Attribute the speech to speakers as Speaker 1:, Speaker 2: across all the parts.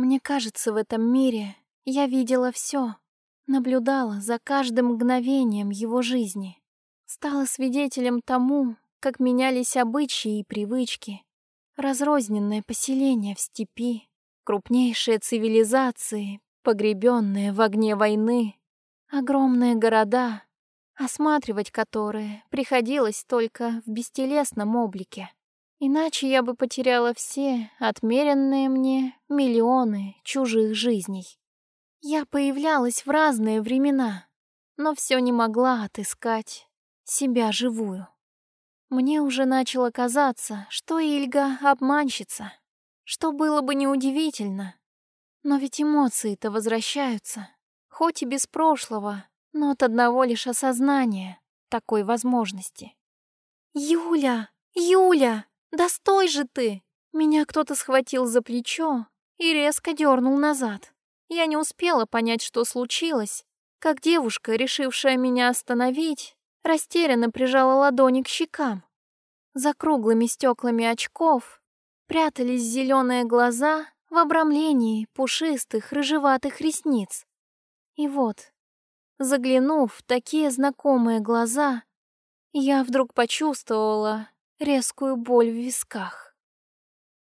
Speaker 1: Мне кажется, в этом мире я видела все, наблюдала за каждым мгновением его жизни, стала свидетелем тому, как менялись обычаи и привычки, разрозненное поселение в степи, крупнейшие цивилизации, погребенные в огне войны, огромные города, осматривать которые приходилось только в бестелесном облике. Иначе я бы потеряла все отмеренные мне миллионы чужих жизней. Я появлялась в разные времена, но все не могла отыскать себя живую. Мне уже начало казаться, что Ильга обманщица, что было бы неудивительно. Но ведь эмоции-то возвращаются, хоть и без прошлого, но от одного лишь осознания такой возможности. «Юля! Юля!» «Да стой же ты!» Меня кто-то схватил за плечо и резко дернул назад. Я не успела понять, что случилось, как девушка, решившая меня остановить, растерянно прижала ладони к щекам. За круглыми стеклами очков прятались зеленые глаза в обрамлении пушистых рыжеватых ресниц. И вот, заглянув в такие знакомые глаза, я вдруг почувствовала, резкую боль в висках.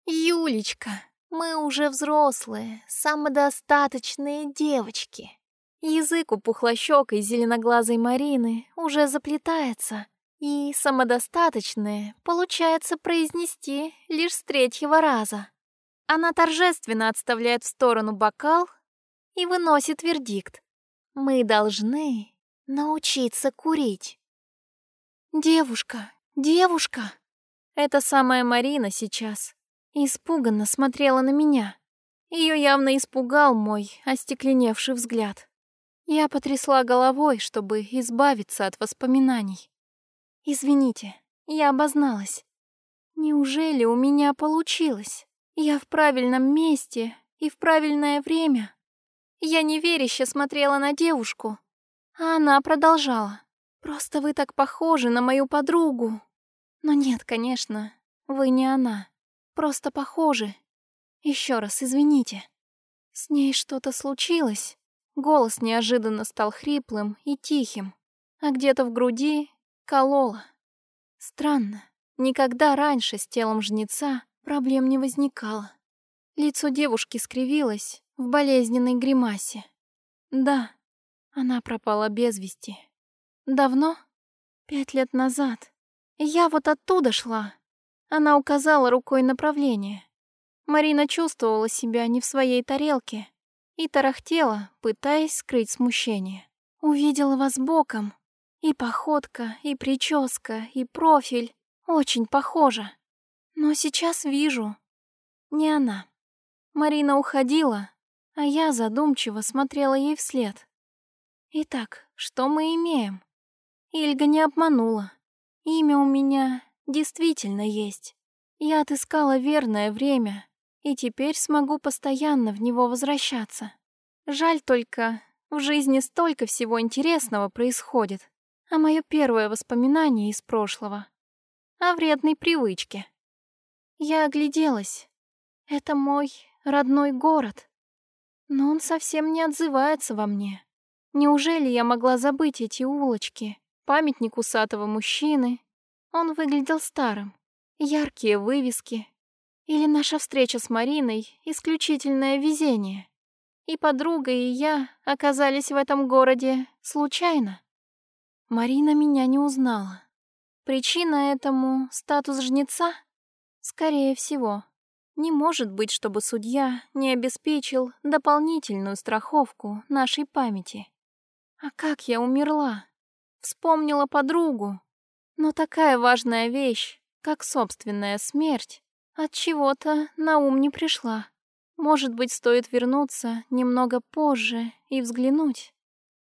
Speaker 1: «Юлечка, мы уже взрослые, самодостаточные девочки». Язык у пухлощекой зеленоглазой Марины уже заплетается, и самодостаточное получается произнести лишь с третьего раза. Она торжественно отставляет в сторону бокал и выносит вердикт. Мы должны научиться курить. Девушка, «Девушка!» Эта самая Марина сейчас испуганно смотрела на меня. Ее явно испугал мой остекленевший взгляд. Я потрясла головой, чтобы избавиться от воспоминаний. «Извините, я обозналась. Неужели у меня получилось? Я в правильном месте и в правильное время?» Я неверяще смотрела на девушку, а она продолжала. «Просто вы так похожи на мою подругу. Но нет, конечно, вы не она. Просто похожи. Еще раз извините. С ней что-то случилось. Голос неожиданно стал хриплым и тихим, а где-то в груди кололо. Странно, никогда раньше с телом жнеца проблем не возникало. Лицо девушки скривилось в болезненной гримасе. Да, она пропала без вести. Давно? Пять лет назад. Я вот оттуда шла. Она указала рукой направление. Марина чувствовала себя не в своей тарелке и тарахтела, пытаясь скрыть смущение. Увидела вас боком. И походка, и прическа, и профиль. Очень похожа. Но сейчас вижу. Не она. Марина уходила, а я задумчиво смотрела ей вслед. Итак, что мы имеем? Ильга не обманула. Имя у меня действительно есть. Я отыскала верное время, и теперь смогу постоянно в него возвращаться. Жаль только, в жизни столько всего интересного происходит, а мое первое воспоминание из прошлого — о вредной привычке. Я огляделась. Это мой родной город. Но он совсем не отзывается во мне. Неужели я могла забыть эти улочки, памятник усатого мужчины. Он выглядел старым. Яркие вывески. Или наша встреча с Мариной — исключительное везение. И подруга, и я оказались в этом городе случайно. Марина меня не узнала. Причина этому — статус жнеца? Скорее всего. Не может быть, чтобы судья не обеспечил дополнительную страховку нашей памяти. А как я умерла? Вспомнила подругу. Но такая важная вещь, как собственная смерть, от чего-то на ум не пришла. Может быть, стоит вернуться немного позже и взглянуть.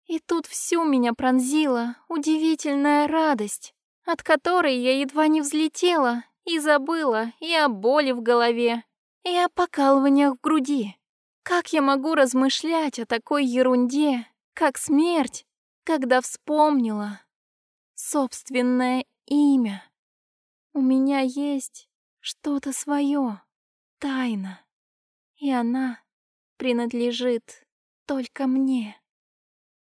Speaker 1: И тут всю меня пронзила удивительная радость, от которой я едва не взлетела и забыла и о боли в голове, и о покалываниях в груди. Как я могу размышлять о такой ерунде, как смерть, когда вспомнила собственное имя. У меня есть что-то свое, тайна, и она принадлежит только мне.